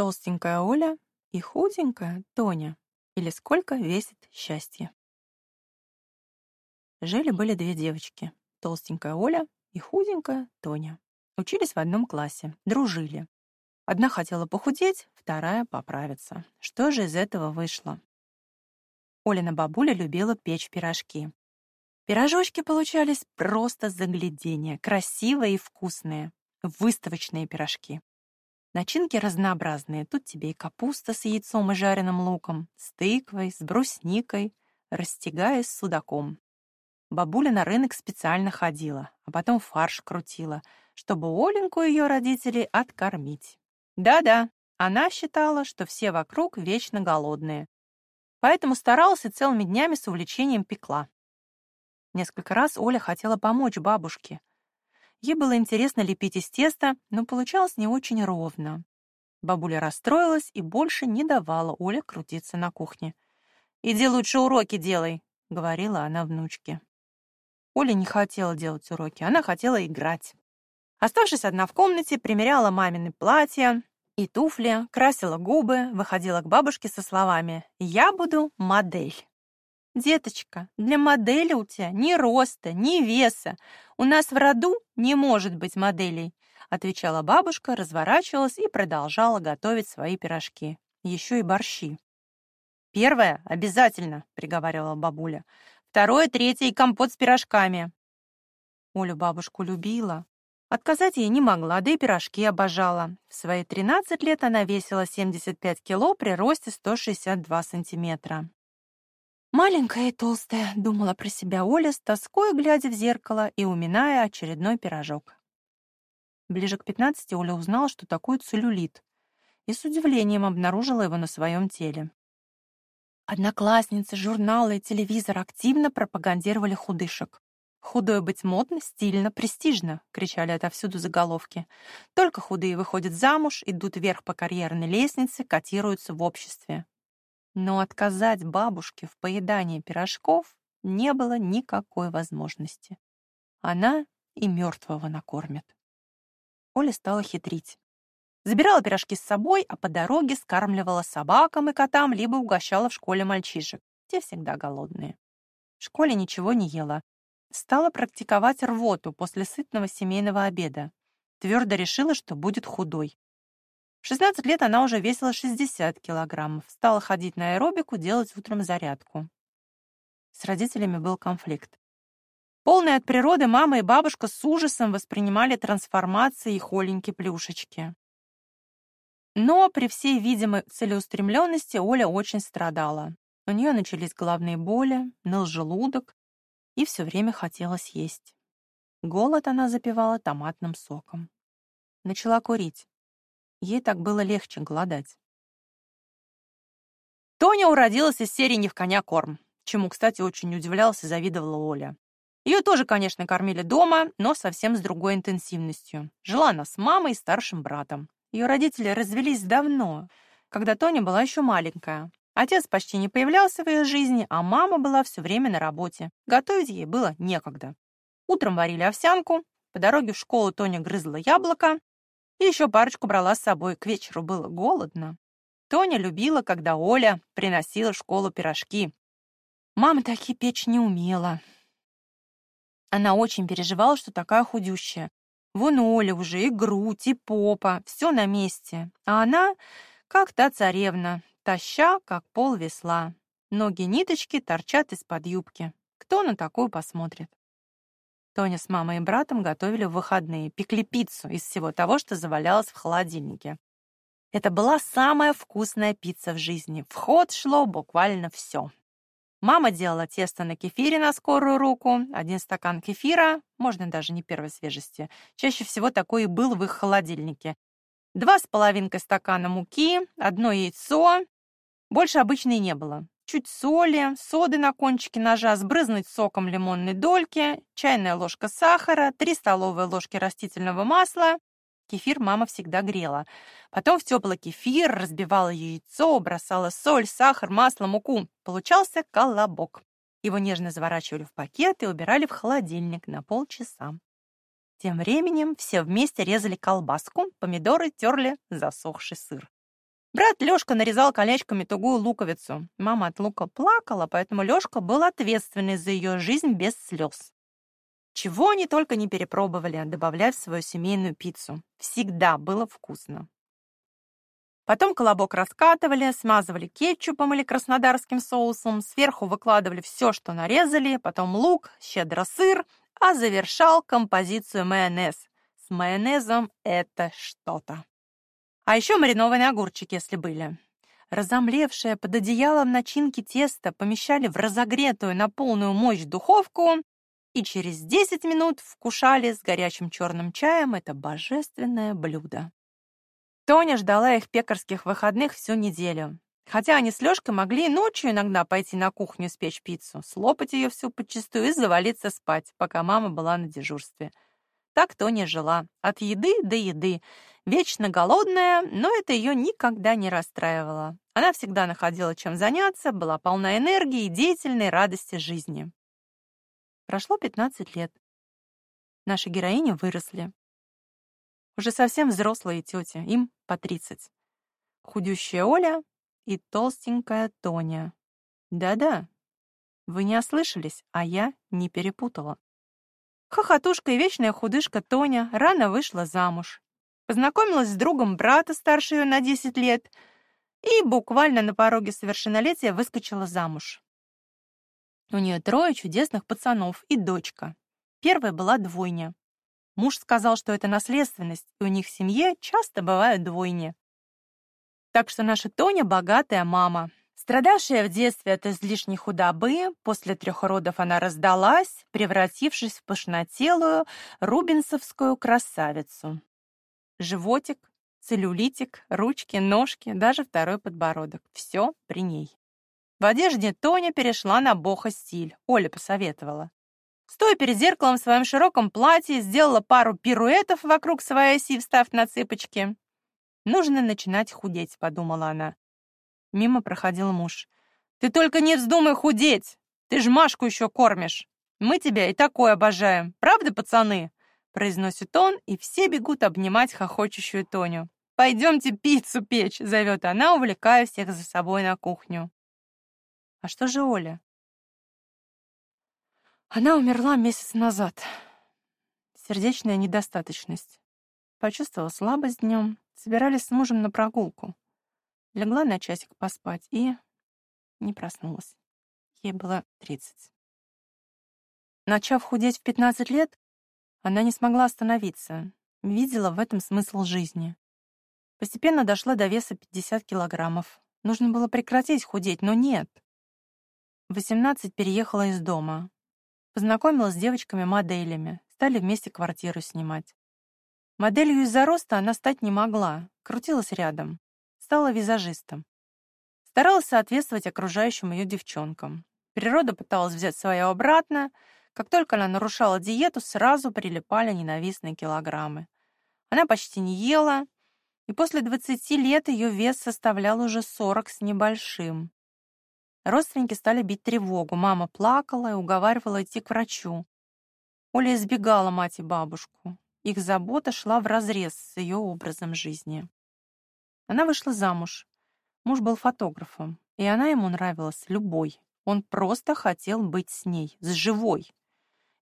Толстенькая Оля и худенькая Тоня. Или сколько весит счастье. Жили-были две девочки. Толстенькая Оля и худенькая Тоня. Учились в одном классе, дружили. Одна хотела похудеть, вторая — поправиться. Что же из этого вышло? Олина бабуля любила печь пирожки. Пирожочки получались просто загляденье, красивые и вкусные. Выставочные пирожки. Начинки разнообразные. Тут тебе и капуста с яйцом и жареным луком, с тыквой, с брусникой, растягая с судаком. Бабуля на рынок специально ходила, а потом фарш крутила, чтобы Оленьку ее родителей откормить. Да-да, она считала, что все вокруг вечно голодные. Поэтому старалась и целыми днями с увлечением пекла. Несколько раз Оля хотела помочь бабушке, Ей было интересно лепить из теста, но получалось не очень ровно. Бабуля расстроилась и больше не давала Оле крутиться на кухне. «Иди лучше уроки делай», — говорила она внучке. Оля не хотела делать уроки, она хотела играть. Оставшись одна в комнате, примеряла мамины платья и туфли, красила губы, выходила к бабушке со словами «Я буду модель». «Деточка, для модели у тебя ни роста, ни веса. У нас в роду не может быть моделей», отвечала бабушка, разворачивалась и продолжала готовить свои пирожки. Еще и борщи. «Первое — обязательно», — приговаривала бабуля. «Второе, третье и компот с пирожками». Олю бабушку любила. Отказать ей не могла, да и пирожки обожала. В свои 13 лет она весила 75 кило при росте 162 сантиметра. Маленькая и толстая, думала про себя Оля с тоской, глядя в зеркало и уминая очередной пирожок. Ближе к 15 Оля узнала, что такое целлюлит, и с удивлением обнаружила его на своем теле. Одноклассницы, журналы и телевизор активно пропагандировали худышек. «Худой быть модно, стильно, престижно!» — кричали отовсюду заголовки. «Только худые выходят замуж, идут вверх по карьерной лестнице, котируются в обществе. Но отказать бабушке в поедании пирожков не было никакой возможности. Она и мертвого накормит. Оля стала хитрить. Забирала пирожки с собой, а по дороге скармливала собакам и котам, либо угощала в школе мальчишек. Те всегда голодные. В школе ничего не ела. Стала практиковать рвоту после сытного семейного обеда. Твердо решила, что будет худой. В 16 лет она уже весила 60 килограммов, стала ходить на аэробику, делать утром зарядку. С родителями был конфликт. Полные от природы мама и бабушка с ужасом воспринимали трансформации их Оленьки-плюшечки. Но при всей видимой целеустремленности Оля очень страдала. У нее начались головные боли, ныл желудок, и все время хотелось есть. Голод она запивала томатным соком. Начала курить. Ей так было легче голодать. Тоня уродилась из серии «Не в коня корм», чему, кстати, очень удивлялась и завидовала Оля. Ее тоже, конечно, кормили дома, но совсем с другой интенсивностью. Жила она с мамой и старшим братом. Ее родители развелись давно, когда Тоня была еще маленькая. Отец почти не появлялся в ее жизни, а мама была все время на работе. Готовить ей было некогда. Утром варили овсянку, по дороге в школу Тоня грызла яблоко, и еще парочку брала с собой, к вечеру было голодно. Тоня любила, когда Оля приносила в школу пирожки. Мама такие печь не умела. Она очень переживала, что такая худющая. Вон у Оли уже и грудь, и попа, все на месте. А она, как та царевна, таща, как пол весла. Ноги ниточки торчат из-под юбки. Кто на такую посмотрит? Тоня с мамой и братом готовили в выходные, пекли пиццу из всего того, что завалялось в холодильнике. Это была самая вкусная пицца в жизни. В ход шло буквально все. Мама делала тесто на кефире на скорую руку, один стакан кефира, можно даже не первой свежести. Чаще всего такой и был в их холодильнике. Два с половинкой стакана муки, одно яйцо. Больше обычно и не было чуть соли, соды на кончике ножа, сбрызнуть соком лимонной дольки, чайная ложка сахара, 3 столовые ложки растительного масла. Кефир мама всегда грела. Потом в теплый кефир разбивала яйцо, бросала соль, сахар, масло, муку. Получался колобок. Его нежно заворачивали в пакет и убирали в холодильник на полчаса. Тем временем все вместе резали колбаску, помидоры терли засохший сыр. Брат Лёшка нарезал колечками тугую луковицу. Мама от лука плакала, поэтому Лёшка был ответственный за её жизнь без слёз. Чего они только не перепробовали, добавляя в свою семейную пиццу. Всегда было вкусно. Потом колобок раскатывали, смазывали кетчупом или краснодарским соусом, сверху выкладывали все, что нарезали, потом лук, щедро сыр, а завершал композицию майонез. С майонезом это что-то. А еще маринованные огурчики, если были. Разомлевшее под одеялом начинки теста помещали в разогретую на полную мощь духовку и через 10 минут вкушали с горячим черным чаем это божественное блюдо. Тоня ждала их пекарских выходных всю неделю. Хотя они с Лёшкой могли ночью иногда пойти на кухню спечь пиццу, слопать ее всю подчистую и завалиться спать, пока мама была на дежурстве. Так Тоня жила. От еды до еды. Вечно голодная, но это ее никогда не расстраивало. Она всегда находила чем заняться, была полна энергии и деятельной радости жизни. Прошло 15 лет. Наши героини выросли. Уже совсем взрослые тети, им по 30. Худющая Оля и толстенькая Тоня. Да-да, вы не ослышались, а я не перепутала. Хохотушка и вечная худышка Тоня рано вышла замуж. Познакомилась с другом брата старше ее на 10 лет и буквально на пороге совершеннолетия выскочила замуж. У нее трое чудесных пацанов и дочка. Первая была двойня. Муж сказал, что это наследственность, и у них в семье часто бывают двойни. Так что наша Тоня богатая мама. Страдавшая в детстве от излишней худобы, после трех родов она раздалась, превратившись в пышнотелую рубинсовскую красавицу. Животик, целлюлитик, ручки, ножки, даже второй подбородок. Все при ней. В одежде Тоня перешла на бохо-стиль. Оля посоветовала. Стоя перед зеркалом в своем широком платье, сделала пару пируэтов вокруг своей оси, встав на цыпочки. «Нужно начинать худеть», — подумала она. Мимо проходил муж. «Ты только не вздумай худеть! Ты ж Машку еще кормишь! Мы тебя и такое обожаем, правда, пацаны?» Произносит он, и все бегут обнимать хохочущую Тоню. «Пойдемте пиццу печь», — зовет она, увлекая всех за собой на кухню. А что же Оля? Она умерла месяц назад. Сердечная недостаточность. Почувствовала слабость днем, собирались с мужем на прогулку. Легла на часик поспать и не проснулась. Ей было 30. Начав худеть в 15 лет, она не смогла остановиться. Видела в этом смысл жизни. Постепенно дошла до веса 50 килограммов. Нужно было прекратить худеть, но нет. В 18 переехала из дома. Познакомилась с девочками-моделями, стали вместе квартиру снимать. Моделью из-за роста она стать не могла, крутилась рядом. Стала визажистом. Старалась соответствовать окружающим ее девчонкам. Природа пыталась взять свое обратно. Как только она нарушала диету, сразу прилипали ненавистные килограммы. Она почти не ела, и после 20 лет ее вес составлял уже 40 с небольшим. Родственники стали бить тревогу. Мама плакала и уговаривала идти к врачу. Оля избегала мать и бабушку. Их забота шла вразрез с ее образом жизни. Она вышла замуж. Муж был фотографом, и она ему нравилась любой. Он просто хотел быть с ней, с живой.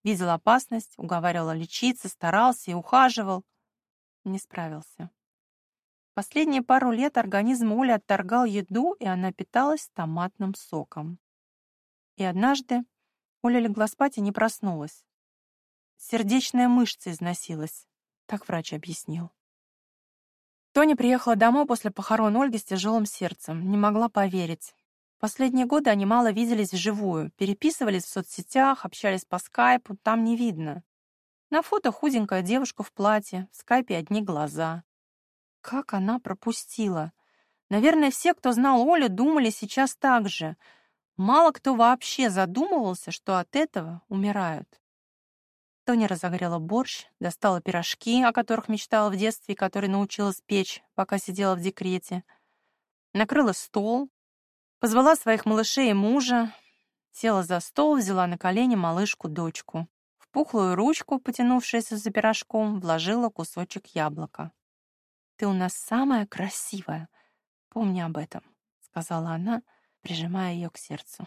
Видел опасность, уговаривал лечиться, старался и ухаживал. Не справился. Последние пару лет организм Оли отторгал еду, и она питалась томатным соком. И однажды Оля легла спать и не проснулась. Сердечная мышца износилась, так врач объяснил. Тоня приехала домой после похорон Ольги с тяжелым сердцем, не могла поверить. Последние годы они мало виделись вживую, переписывались в соцсетях, общались по скайпу, там не видно. На фото худенькая девушка в платье, в скайпе одни глаза. Как она пропустила? Наверное, все, кто знал Олю, думали сейчас так же. Мало кто вообще задумывался, что от этого умирают. Тоня разогрела борщ, достала пирожки, о которых мечтала в детстве и которые научилась печь, пока сидела в декрете. Накрыла стол, позвала своих малышей и мужа, села за стол, взяла на колени малышку-дочку. В пухлую ручку, потянувшуюся за пирожком, вложила кусочек яблока. Ты у нас самая красивая. Помни об этом, сказала она, прижимая ее к сердцу.